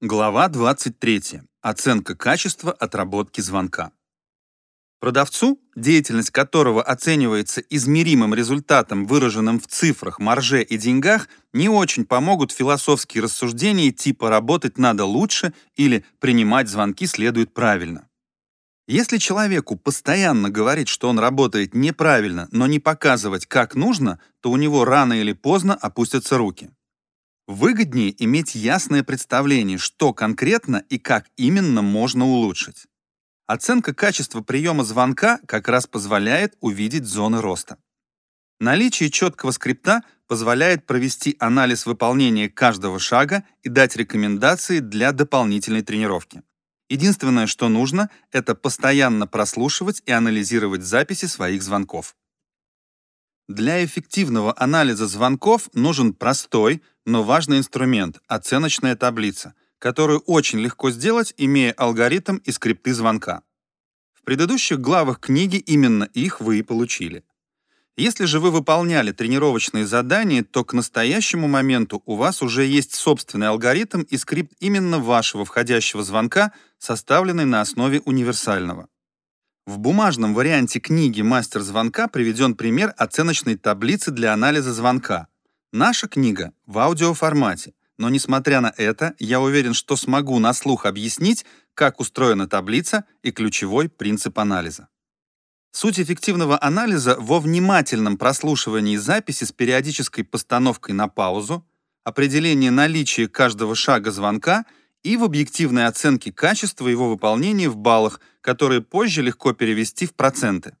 Глава 23. Оценка качества отработки звонка. Продавцу, деятельность которого оценивается измеримым результатом, выраженным в цифрах, марже и деньгах, не очень помогут философские рассуждения типа «работать надо лучше» или «принимать звонки следует правильно». Если человеку постоянно говорить, что он работает неправильно, но не показывать, как нужно, то у него рано или поздно опустятся руки. Выгоднее иметь ясное представление, что конкретно и как именно можно улучшить. Оценка качества приема звонка как раз позволяет увидеть зоны роста. Наличие четкого скрипта позволяет провести анализ выполнения каждого шага и дать рекомендации для дополнительной тренировки. Единственное, что нужно, это постоянно прослушивать и анализировать записи своих звонков. Для эффективного анализа звонков нужен простой, но важный инструмент — оценочная таблица, которую очень легко сделать, имея алгоритм и скрипты звонка. В предыдущих главах книги именно их вы и получили. Если же вы выполняли тренировочные задания, то к настоящему моменту у вас уже есть собственный алгоритм и скрипт именно вашего входящего звонка, составленный на основе универсального. В бумажном варианте книги «Мастер звонка» приведен пример оценочной таблицы для анализа звонка. Наша книга в аудиоформате, но несмотря на это, я уверен, что смогу на слух объяснить, как устроена таблица и ключевой принцип анализа. Суть эффективного анализа во внимательном прослушивании записи с периодической постановкой на паузу, определении наличия каждого шага звонка — и в объективной оценке качества его выполнения в баллах, которые позже легко перевести в проценты.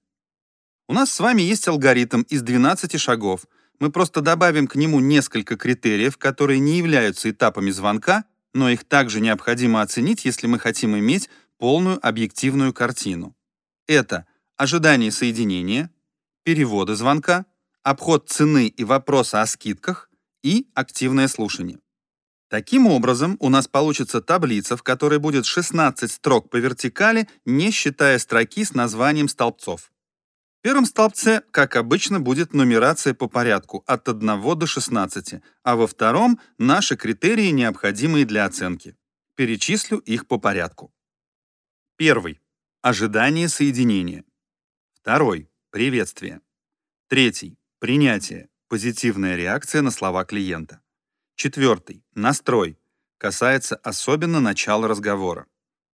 У нас с вами есть алгоритм из 12 шагов. Мы просто добавим к нему несколько критериев, которые не являются этапами звонка, но их также необходимо оценить, если мы хотим иметь полную объективную картину. Это ожидание соединения, переводы звонка, обход цены и вопроса о скидках и активное слушание. Таким образом, у нас получится таблица, в которой будет 16 строк по вертикали, не считая строки с названием столбцов. В первом столбце, как обычно, будет нумерация по порядку от 1 до 16, а во втором — наши критерии, необходимые для оценки. Перечислю их по порядку. Первый. Ожидание соединения. Второй. Приветствие. Третий. Принятие. Позитивная реакция на слова клиента. Четвертый. Настрой. Касается особенно начала разговора.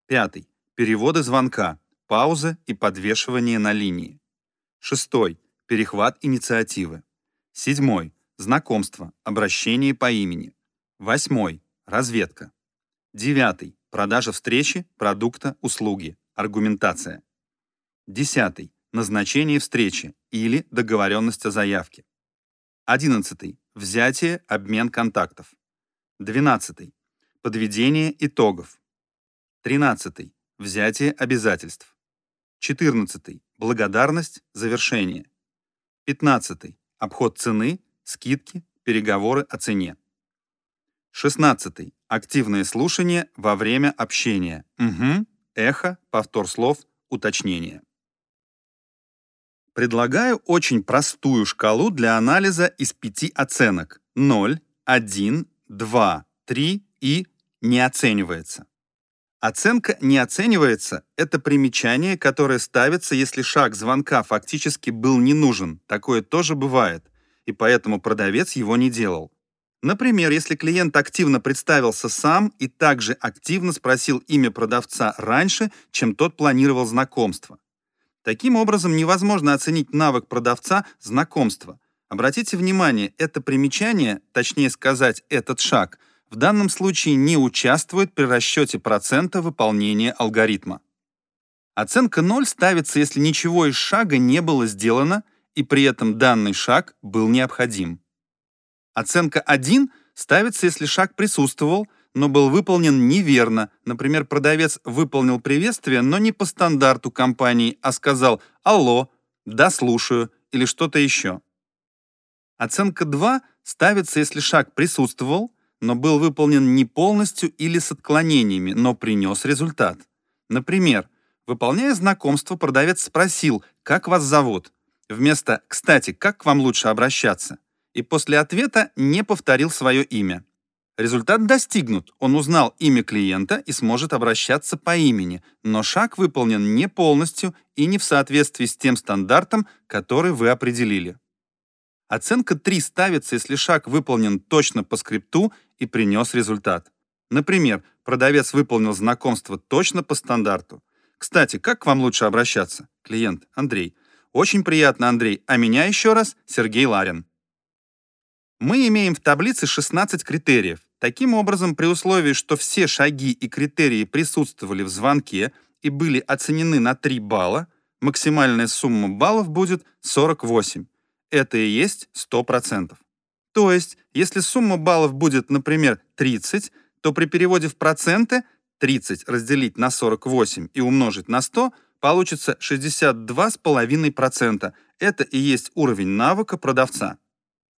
Пятый. Переводы звонка, паузы и подвешивание на линии. Шестой. Перехват инициативы. Седьмой. Знакомство, обращение по имени. Восьмой. Разведка. Девятый. Продажа встречи, продукта, услуги. Аргументация. Десятый. Назначение встречи или договоренность о заявке. Одиннадцатый. Взятие, обмен контактов. 12. Подведение итогов. 13. Взятие обязательств. 14. Благодарность, завершение. 15. Обход цены, скидки, переговоры о цене. 16. Активное слушание во время общения. Угу, эхо, повтор слов, уточнение. Предлагаю очень простую шкалу для анализа из пяти оценок 0, 1, 2, 3 и не оценивается. Оценка «не оценивается» — это примечание, которое ставится, если шаг звонка фактически был не нужен. Такое тоже бывает, и поэтому продавец его не делал. Например, если клиент активно представился сам и также активно спросил имя продавца раньше, чем тот планировал знакомство. Таким образом, невозможно оценить навык продавца знакомства. Обратите внимание, это примечание, точнее сказать, этот шаг, в данном случае не участвует при расчете процента выполнения алгоритма. Оценка 0 ставится, если ничего из шага не было сделано, и при этом данный шаг был необходим. Оценка 1 ставится, если шаг присутствовал, но был выполнен неверно. Например, продавец выполнил приветствие, но не по стандарту компании, а сказал «Алло», «Да, слушаю» или что-то еще. Оценка 2 ставится, если шаг присутствовал, но был выполнен не полностью или с отклонениями, но принес результат. Например, выполняя знакомство, продавец спросил «Как вас зовут?» вместо «Кстати, как к вам лучше обращаться?» и после ответа не повторил свое имя. Результат достигнут. Он узнал имя клиента и сможет обращаться по имени, но шаг выполнен не полностью и не в соответствии с тем стандартом, который вы определили. Оценка 3 ставится, если шаг выполнен точно по скрипту и принес результат. Например, продавец выполнил знакомство точно по стандарту. Кстати, как к вам лучше обращаться? Клиент Андрей. Очень приятно, Андрей. А меня еще раз Сергей Ларин. Мы имеем в таблице 16 критериев. Таким образом, при условии, что все шаги и критерии присутствовали в звонке и были оценены на 3 балла, максимальная сумма баллов будет 48. Это и есть 100%. То есть, если сумма баллов будет, например, 30, то при переводе в проценты 30 разделить на 48 и умножить на 100 получится 62,5%. Это и есть уровень навыка продавца.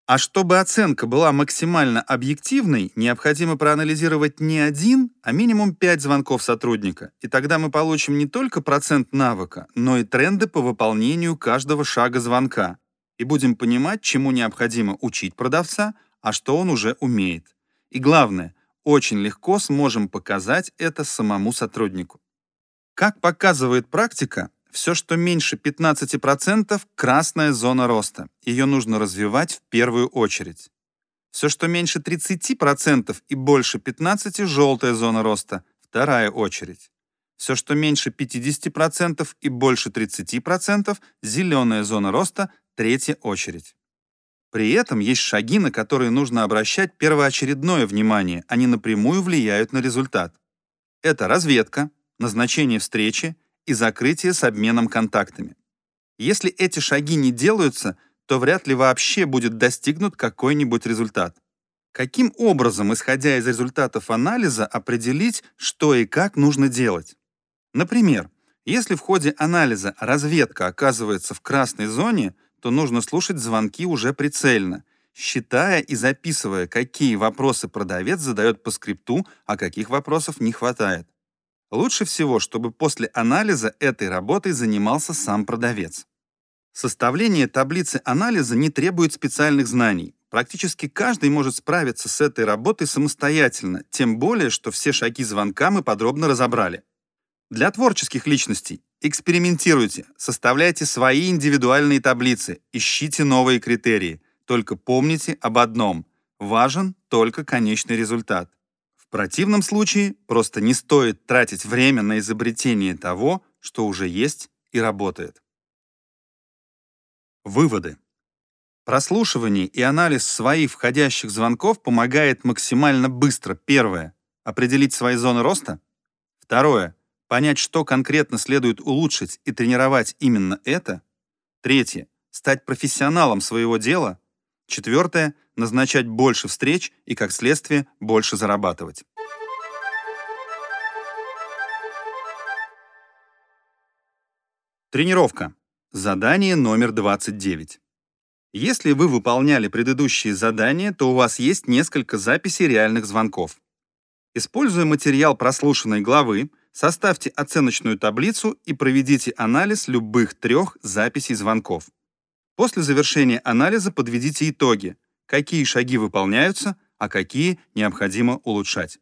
А чтобы оценка была максимально объективной, необходимо проанализировать не один, а минимум 5 звонков сотрудника. И тогда мы получим не только процент навыка, но и тренды по выполнению каждого шага звонка. И будем понимать, чему необходимо учить продавца, а что он уже умеет. И главное, очень легко сможем показать это самому сотруднику. Как показывает практика, все, что меньше 15%, красная зона роста. Ее нужно развивать в первую очередь. Все, что меньше 30% и больше 15%, желтая зона роста, вторая очередь. Все, что меньше 50% и больше 30%, зеленая зона роста, третья очередь. При этом есть шаги, на которые нужно обращать первоочередное внимание, они напрямую влияют на результат. Это разведка, назначение встречи, и закрытие с обменом контактами. Если эти шаги не делаются, то вряд ли вообще будет достигнут какой-нибудь результат. Каким образом, исходя из результатов анализа, определить, что и как нужно делать? Например, если в ходе анализа разведка оказывается в красной зоне, то нужно слушать звонки уже прицельно, считая и записывая, какие вопросы продавец задает по скрипту, а каких вопросов не хватает. Лучше всего, чтобы после анализа этой работой занимался сам продавец. Составление таблицы анализа не требует специальных знаний. Практически каждый может справиться с этой работой самостоятельно, тем более, что все шаги звонка мы подробно разобрали. Для творческих личностей экспериментируйте, составляйте свои индивидуальные таблицы, ищите новые критерии. Только помните об одном – важен только конечный результат. В противном случае просто не стоит тратить время на изобретение того, что уже есть и работает. Выводы. Прослушивание и анализ своих входящих звонков помогает максимально быстро, первое, определить свои зоны роста, второе, понять, что конкретно следует улучшить и тренировать именно это, третье, стать профессионалом своего дела, четвертое, назначать больше встреч и, как следствие, больше зарабатывать. Тренировка. Задание номер 29. Если вы выполняли предыдущие задания, то у вас есть несколько записей реальных звонков. Используя материал прослушанной главы, составьте оценочную таблицу и проведите анализ любых трех записей звонков. После завершения анализа подведите итоги, какие шаги выполняются, а какие необходимо улучшать.